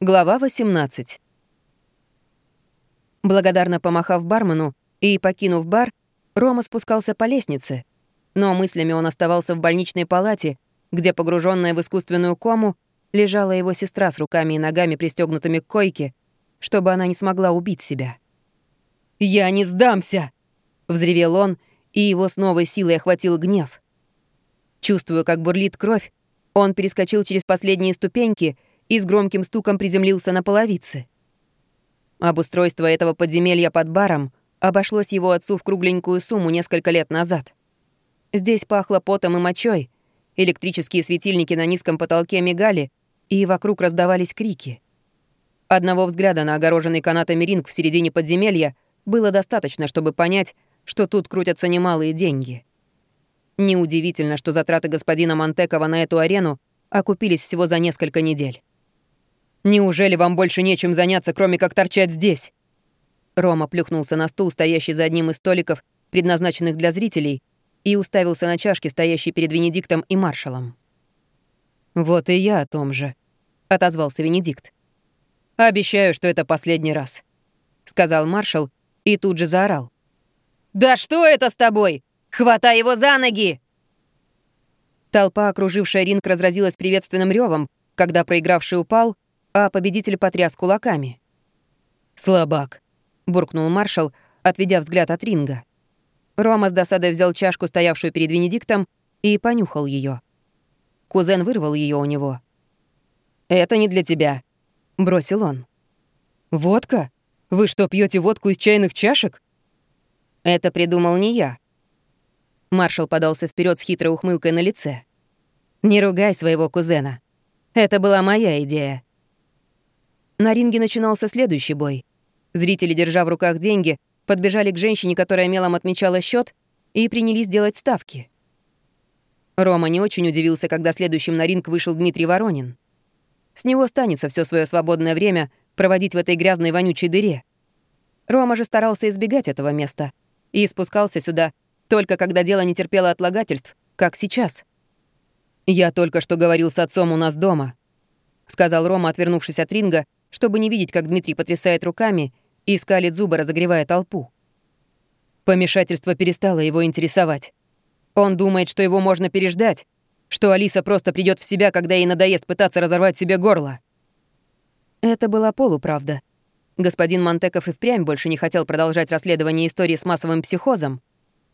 Глава 18. Благодарно помахав бармену и покинув бар, Рома спускался по лестнице, но мыслями он оставался в больничной палате, где, погруженная в искусственную кому, лежала его сестра с руками и ногами, пристегнутыми к койке, чтобы она не смогла убить себя. «Я не сдамся!» — взревел он, и его с новой силой охватил гнев. Чувствуя, как бурлит кровь, он перескочил через последние ступеньки и с громким стуком приземлился на половице. Обустройство этого подземелья под баром обошлось его отцу в кругленькую сумму несколько лет назад. Здесь пахло потом и мочой, электрические светильники на низком потолке мигали, и вокруг раздавались крики. Одного взгляда на огороженный канатами ринг в середине подземелья было достаточно, чтобы понять, что тут крутятся немалые деньги. Неудивительно, что затраты господина Монтекова на эту арену окупились всего за несколько недель. Неужели вам больше нечем заняться, кроме как торчать здесь?» Рома плюхнулся на стул, стоящий за одним из столиков, предназначенных для зрителей, и уставился на чашки, стоящие перед Венедиктом и маршалом. «Вот и я о том же», — отозвался Венедикт. «Обещаю, что это последний раз», — сказал маршал и тут же заорал. «Да что это с тобой? Хватай его за ноги!» Толпа, окружившая ринг, разразилась приветственным ревом, когда проигравший упал, а победитель потряс кулаками. «Слабак», — буркнул маршал, отведя взгляд от ринга. Рома с досадой взял чашку, стоявшую перед Венедиктом, и понюхал ее. Кузен вырвал ее у него. «Это не для тебя», — бросил он. «Водка? Вы что, пьете водку из чайных чашек?» «Это придумал не я». Маршал подался вперед с хитрой ухмылкой на лице. «Не ругай своего кузена. Это была моя идея. На ринге начинался следующий бой. Зрители, держа в руках деньги, подбежали к женщине, которая мелом отмечала счет, и принялись делать ставки. Рома не очень удивился, когда следующим на ринг вышел Дмитрий Воронин. С него останется все свое свободное время проводить в этой грязной вонючей дыре. Рома же старался избегать этого места и спускался сюда только когда дело не терпело отлагательств, как сейчас. «Я только что говорил с отцом у нас дома», — сказал Рома, отвернувшись от ринга чтобы не видеть, как Дмитрий потрясает руками и скалит зубы, разогревая толпу. Помешательство перестало его интересовать. Он думает, что его можно переждать, что Алиса просто придет в себя, когда ей надоест пытаться разорвать себе горло. Это была полуправда. Господин Монтеков и впрямь больше не хотел продолжать расследование истории с массовым психозом,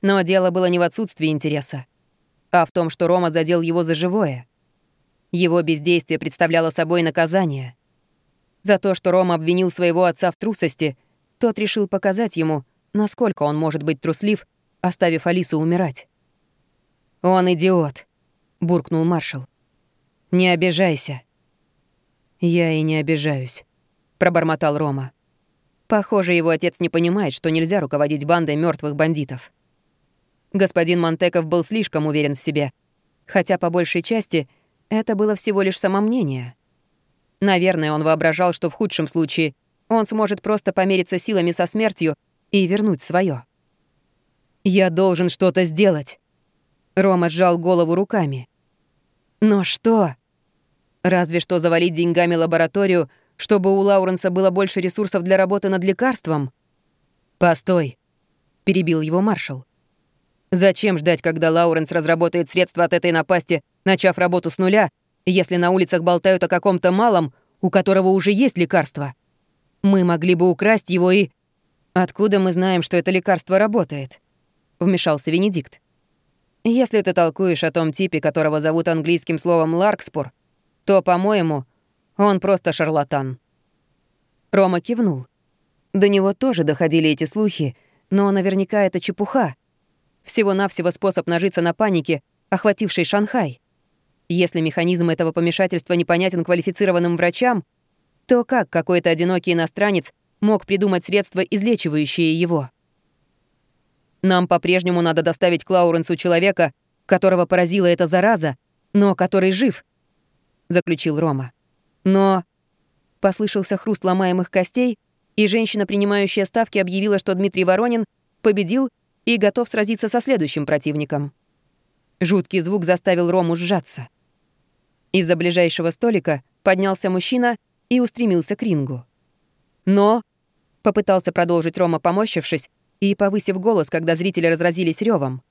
но дело было не в отсутствии интереса, а в том, что Рома задел его за живое. Его бездействие представляло собой наказание — за то, что Рома обвинил своего отца в трусости, тот решил показать ему, насколько он может быть труслив, оставив Алису умирать. «Он идиот», — буркнул маршал. «Не обижайся». «Я и не обижаюсь», — пробормотал Рома. Похоже, его отец не понимает, что нельзя руководить бандой мертвых бандитов. Господин Монтеков был слишком уверен в себе, хотя по большей части это было всего лишь самомнение. Наверное, он воображал, что в худшем случае он сможет просто помериться силами со смертью и вернуть свое. «Я должен что-то сделать!» Рома сжал голову руками. «Но что?» «Разве что завалить деньгами лабораторию, чтобы у Лауренса было больше ресурсов для работы над лекарством?» «Постой», — перебил его маршал. «Зачем ждать, когда Лауренс разработает средства от этой напасти, начав работу с нуля, если на улицах болтают о каком-то малом, у которого уже есть лекарство. Мы могли бы украсть его и... Откуда мы знаем, что это лекарство работает? Вмешался Венедикт. Если ты толкуешь о том типе, которого зовут английским словом Ларкспор, то, по-моему, он просто шарлатан. Рома кивнул. До него тоже доходили эти слухи, но наверняка это чепуха. Всего-навсего способ нажиться на панике, охватившей Шанхай. Если механизм этого помешательства непонятен квалифицированным врачам, то как какой-то одинокий иностранец мог придумать средства, излечивающие его? Нам по-прежнему надо доставить к Лауренсу человека, которого поразила эта зараза, но который жив, — заключил Рома. Но... Послышался хруст ломаемых костей, и женщина, принимающая ставки, объявила, что Дмитрий Воронин победил и готов сразиться со следующим противником. Жуткий звук заставил Рому сжаться. Из-за ближайшего столика поднялся мужчина и устремился к рингу. «Но...» — попытался продолжить Рома, помощившись и повысив голос, когда зрители разразились ревом.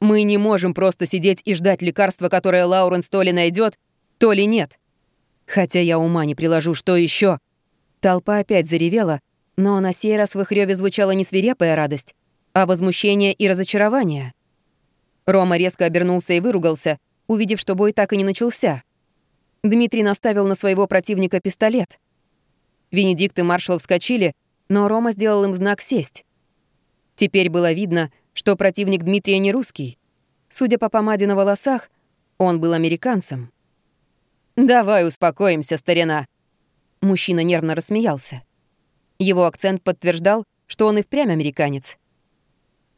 «Мы не можем просто сидеть и ждать лекарства, которое Лауренс то ли найдет, то ли нет. Хотя я ума не приложу, что еще. Толпа опять заревела, но на сей раз в их рёве звучала не свирепая радость, а возмущение и разочарование. Рома резко обернулся и выругался, увидев, что бой так и не начался. Дмитрий наставил на своего противника пистолет. Венедикт и маршал вскочили, но Рома сделал им знак «сесть». Теперь было видно, что противник Дмитрия не русский. Судя по помаде на волосах, он был американцем. «Давай успокоимся, старина!» Мужчина нервно рассмеялся. Его акцент подтверждал, что он и впрямь американец.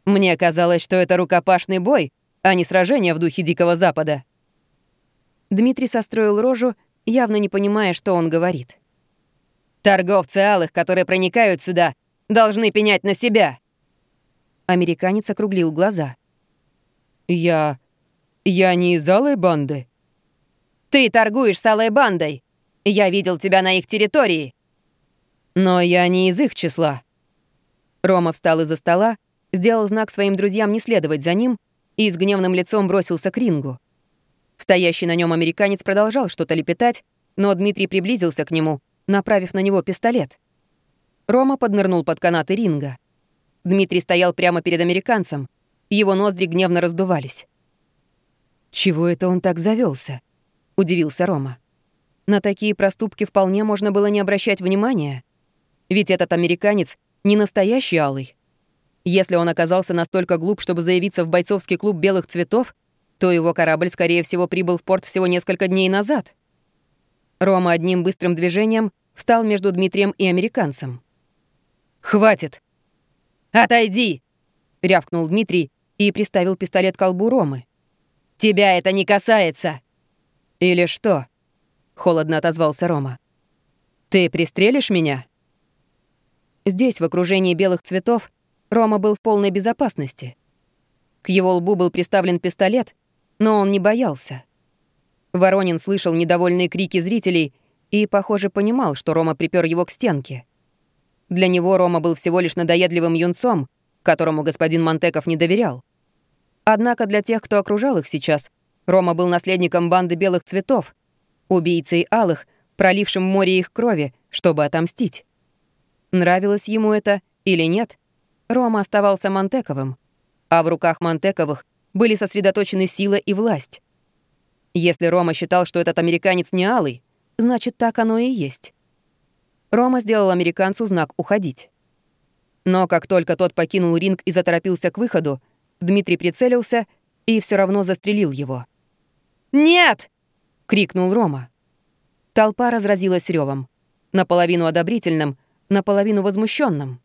«Мне казалось, что это рукопашный бой, а не сражение в духе Дикого Запада». Дмитрий состроил рожу, явно не понимая, что он говорит. «Торговцы алых, которые проникают сюда, должны пенять на себя!» Американец округлил глаза. «Я... я не из алой банды?» «Ты торгуешь с алой бандой! Я видел тебя на их территории!» «Но я не из их числа». Рома встал из-за стола, сделал знак своим друзьям не следовать за ним и с гневным лицом бросился к рингу. Стоящий на нем американец продолжал что-то лепетать, но Дмитрий приблизился к нему, направив на него пистолет. Рома поднырнул под канаты ринга. Дмитрий стоял прямо перед американцем. Его ноздри гневно раздувались. «Чего это он так завелся? удивился Рома. На такие проступки вполне можно было не обращать внимания. Ведь этот американец не настоящий алый. Если он оказался настолько глуп, чтобы заявиться в бойцовский клуб белых цветов, то его корабль, скорее всего, прибыл в порт всего несколько дней назад. Рома одним быстрым движением встал между Дмитрием и американцем. «Хватит!» «Отойди!» — рявкнул Дмитрий и приставил пистолет к колбу Ромы. «Тебя это не касается!» «Или что?» — холодно отозвался Рома. «Ты пристрелишь меня?» Здесь, в окружении белых цветов, Рома был в полной безопасности. К его лбу был приставлен пистолет, но он не боялся. Воронин слышал недовольные крики зрителей и, похоже, понимал, что Рома припер его к стенке. Для него Рома был всего лишь надоедливым юнцом, которому господин Монтеков не доверял. Однако для тех, кто окружал их сейчас, Рома был наследником банды белых цветов, убийцей алых, пролившим море их крови, чтобы отомстить. Нравилось ему это или нет, Рома оставался Монтековым, а в руках Монтековых были сосредоточены сила и власть. Если Рома считал, что этот американец не алый, значит, так оно и есть. Рома сделал американцу знак «Уходить». Но как только тот покинул ринг и заторопился к выходу, Дмитрий прицелился и все равно застрелил его. «Нет!» — крикнул Рома. Толпа разразилась ревом, наполовину одобрительным, наполовину возмущенным.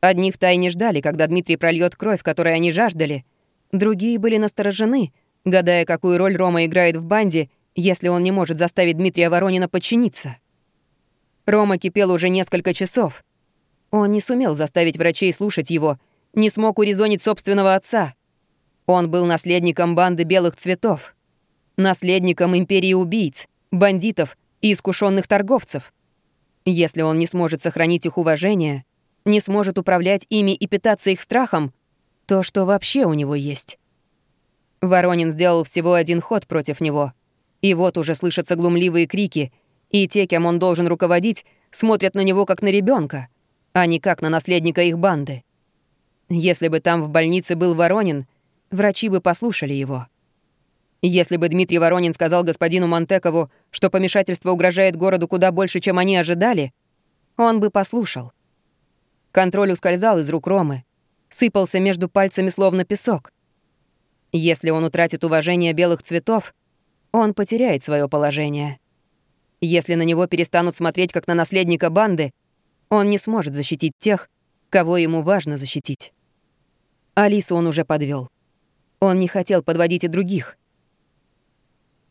Одни втайне ждали, когда Дмитрий прольет кровь, которой они жаждали. Другие были насторожены, гадая, какую роль Рома играет в банде, если он не может заставить Дмитрия Воронина подчиниться. Рома кипел уже несколько часов. Он не сумел заставить врачей слушать его, не смог урезонить собственного отца. Он был наследником банды белых цветов, наследником империи убийц, бандитов и искушенных торговцев. Если он не сможет сохранить их уважение, не сможет управлять ими и питаться их страхом, то что вообще у него есть? Воронин сделал всего один ход против него. И вот уже слышатся глумливые крики — и те, кем он должен руководить, смотрят на него как на ребенка, а не как на наследника их банды. Если бы там в больнице был Воронин, врачи бы послушали его. Если бы Дмитрий Воронин сказал господину Монтекову, что помешательство угрожает городу куда больше, чем они ожидали, он бы послушал. Контроль ускользал из рук Ромы, сыпался между пальцами словно песок. Если он утратит уважение белых цветов, он потеряет свое положение. Если на него перестанут смотреть как на наследника банды, он не сможет защитить тех, кого ему важно защитить. Алису он уже подвел. Он не хотел подводить и других.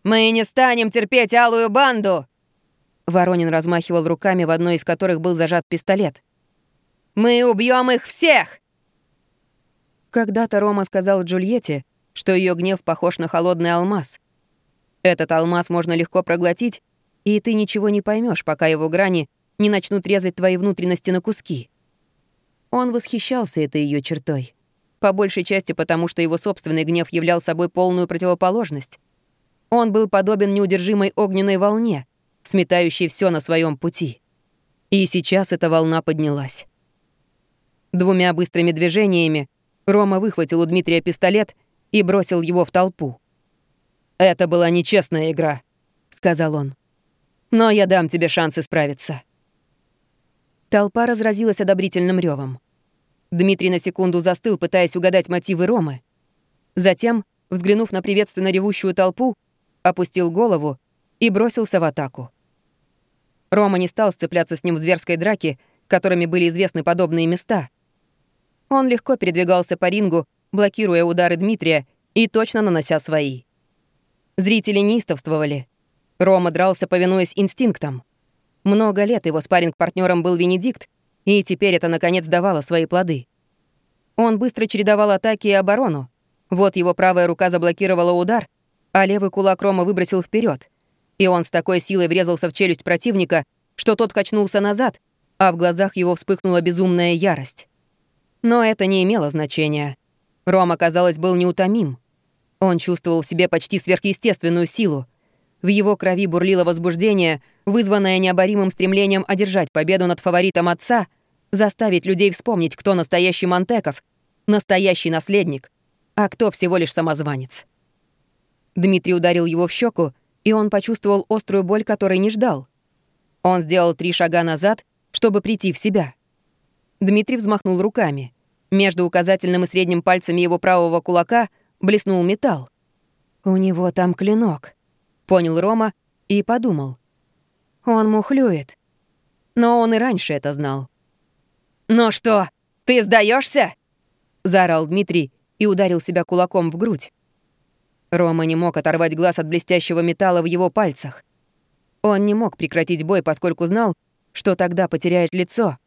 «Мы не станем терпеть алую банду!» Воронин размахивал руками, в одной из которых был зажат пистолет. «Мы убьем их всех!» Когда-то Рома сказал Джульетте, что ее гнев похож на холодный алмаз. Этот алмаз можно легко проглотить, И ты ничего не поймешь, пока его грани не начнут резать твои внутренности на куски. Он восхищался этой ее чертой. По большей части потому, что его собственный гнев являл собой полную противоположность. Он был подобен неудержимой огненной волне, сметающей все на своем пути. И сейчас эта волна поднялась. Двумя быстрыми движениями Рома выхватил у Дмитрия пистолет и бросил его в толпу. «Это была нечестная игра», — сказал он. «Но я дам тебе шанс исправиться». Толпа разразилась одобрительным ревом. Дмитрий на секунду застыл, пытаясь угадать мотивы Ромы. Затем, взглянув на приветственно ревущую толпу, опустил голову и бросился в атаку. Рома не стал сцепляться с ним в зверской драке, которыми были известны подобные места. Он легко передвигался по рингу, блокируя удары Дмитрия и точно нанося свои. Зрители неистовствовали. Рома дрался, повинуясь инстинктам. Много лет его спаринг партнером был Венедикт, и теперь это наконец давало свои плоды. Он быстро чередовал атаки и оборону. Вот его правая рука заблокировала удар, а левый кулак Рома выбросил вперед, и он с такой силой врезался в челюсть противника, что тот качнулся назад, а в глазах его вспыхнула безумная ярость. Но это не имело значения. Рома, казалось, был неутомим. Он чувствовал в себе почти сверхъестественную силу. В его крови бурлило возбуждение, вызванное необоримым стремлением одержать победу над фаворитом отца, заставить людей вспомнить, кто настоящий Монтеков, настоящий наследник, а кто всего лишь самозванец. Дмитрий ударил его в щеку, и он почувствовал острую боль, которой не ждал. Он сделал три шага назад, чтобы прийти в себя. Дмитрий взмахнул руками. Между указательным и средним пальцами его правого кулака блеснул металл. «У него там клинок», — понял Рома и подумал. «Он мухлюет». Но он и раньше это знал. «Ну что, ты сдаешься? заорал Дмитрий и ударил себя кулаком в грудь. Рома не мог оторвать глаз от блестящего металла в его пальцах. Он не мог прекратить бой, поскольку знал, что тогда потеряет лицо.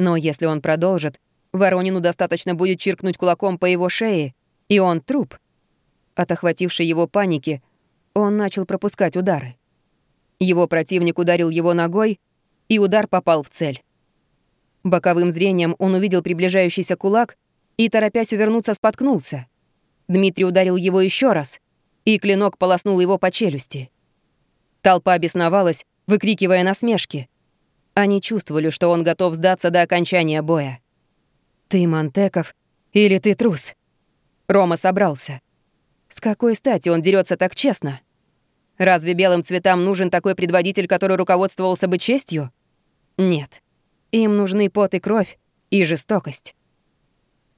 Но если он продолжит, Воронину достаточно будет чиркнуть кулаком по его шее, и он труп. От охватившей его паники он начал пропускать удары. Его противник ударил его ногой, и удар попал в цель. Боковым зрением он увидел приближающийся кулак и, торопясь увернуться, споткнулся. Дмитрий ударил его еще раз, и клинок полоснул его по челюсти. Толпа бесновалась, выкрикивая насмешки. Они чувствовали, что он готов сдаться до окончания боя. «Ты Монтеков или ты трус?» Рома собрался. С какой стати он дерется так честно? Разве белым цветам нужен такой предводитель, который руководствовался бы честью? Нет. Им нужны пот и кровь, и жестокость.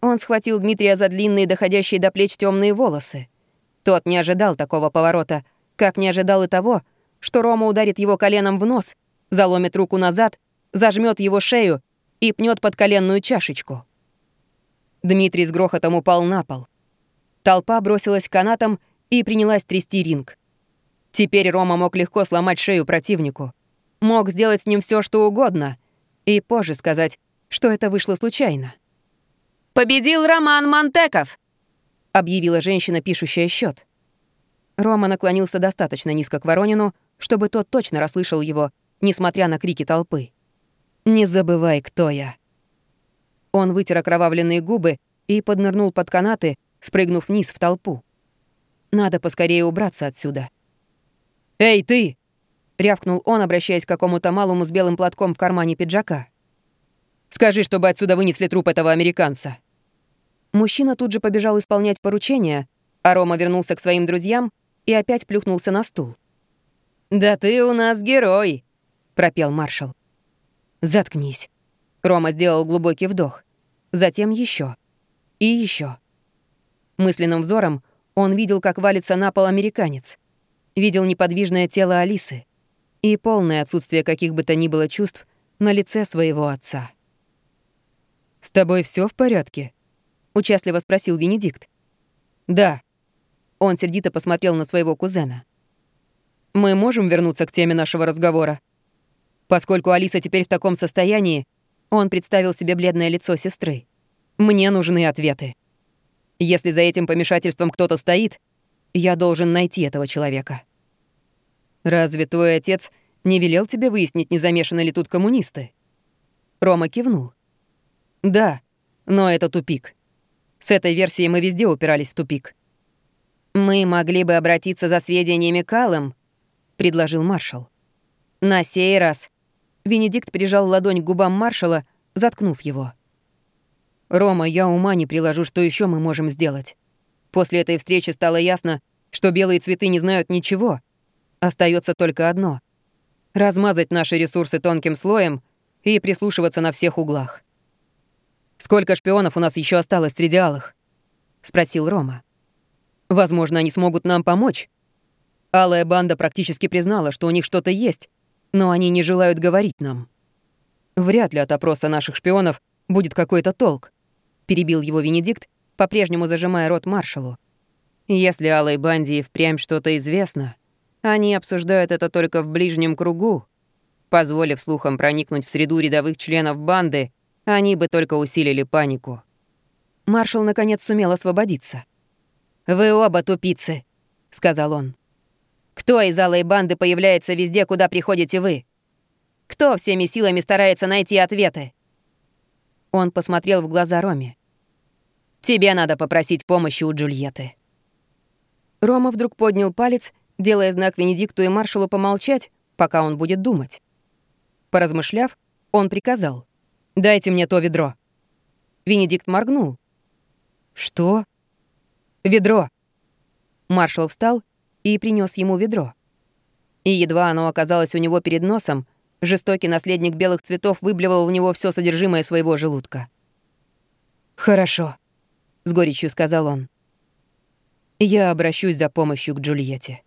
Он схватил Дмитрия за длинные, доходящие до плеч темные волосы. Тот не ожидал такого поворота, как не ожидал и того, что Рома ударит его коленом в нос, заломит руку назад, зажмет его шею и пнет под коленную чашечку. Дмитрий с грохотом упал на пол. Толпа бросилась к канатам и принялась трясти ринг. Теперь Рома мог легко сломать шею противнику. Мог сделать с ним все, что угодно, и позже сказать, что это вышло случайно. «Победил Роман Монтеков!» — объявила женщина, пишущая счет. Рома наклонился достаточно низко к Воронину, чтобы тот точно расслышал его, несмотря на крики толпы. «Не забывай, кто я». Он вытер окровавленные губы и поднырнул под канаты, спрыгнув вниз в толпу. Надо поскорее убраться отсюда. «Эй, ты!» — рявкнул он, обращаясь к какому-то малому с белым платком в кармане пиджака. Скажи, чтобы отсюда вынесли труп этого американца». Мужчина тут же побежал исполнять поручение, а Рома вернулся к своим друзьям и опять плюхнулся на стул. «Да ты у нас герой!» — пропел маршал. «Заткнись». Рома сделал глубокий вдох. Затем еще И еще. Мысленным взором он видел, как валится на пол американец. Видел неподвижное тело Алисы и полное отсутствие каких бы то ни было чувств на лице своего отца. «С тобой все в порядке?» — участливо спросил Венедикт. «Да». Он сердито посмотрел на своего кузена. «Мы можем вернуться к теме нашего разговора?» Поскольку Алиса теперь в таком состоянии, он представил себе бледное лицо сестры. «Мне нужны ответы. Если за этим помешательством кто-то стоит, я должен найти этого человека». «Разве твой отец не велел тебе выяснить, не замешаны ли тут коммунисты?» Рома кивнул. «Да, но это тупик. С этой версией мы везде упирались в тупик». «Мы могли бы обратиться за сведениями к Аллам», — предложил маршал. «На сей раз». Венедикт прижал ладонь к губам маршала, заткнув его. «Рома, я ума не приложу, что еще мы можем сделать. После этой встречи стало ясно, что белые цветы не знают ничего. Остается только одно — размазать наши ресурсы тонким слоем и прислушиваться на всех углах. «Сколько шпионов у нас еще осталось среди алых?» — спросил Рома. «Возможно, они смогут нам помочь. Алая банда практически признала, что у них что-то есть, но они не желают говорить нам. Вряд ли от опроса наших шпионов будет какой-то толк», — перебил его Венедикт, по-прежнему зажимая рот маршалу. «Если Алой банде впрямь что-то известно, они обсуждают это только в ближнем кругу. Позволив слухам проникнуть в среду рядовых членов банды, они бы только усилили панику. Маршал наконец сумел освободиться. «Вы оба тупицы», — сказал он. «Кто из алой банды появляется везде, куда приходите вы? Кто всеми силами старается найти ответы?» Он посмотрел в глаза Роме. «Тебе надо попросить помощи у Джульетты». Рома вдруг поднял палец, делая знак Венедикту и маршалу помолчать, пока он будет думать. Поразмышляв, он приказал. «Дайте мне то ведро». Венедикт моргнул. «Что?» «Ведро». Маршал встал и принес ему ведро. И едва оно оказалось у него перед носом, жестокий наследник белых цветов выблевал в него все содержимое своего желудка. «Хорошо», — с горечью сказал он. «Я обращусь за помощью к Джульетте».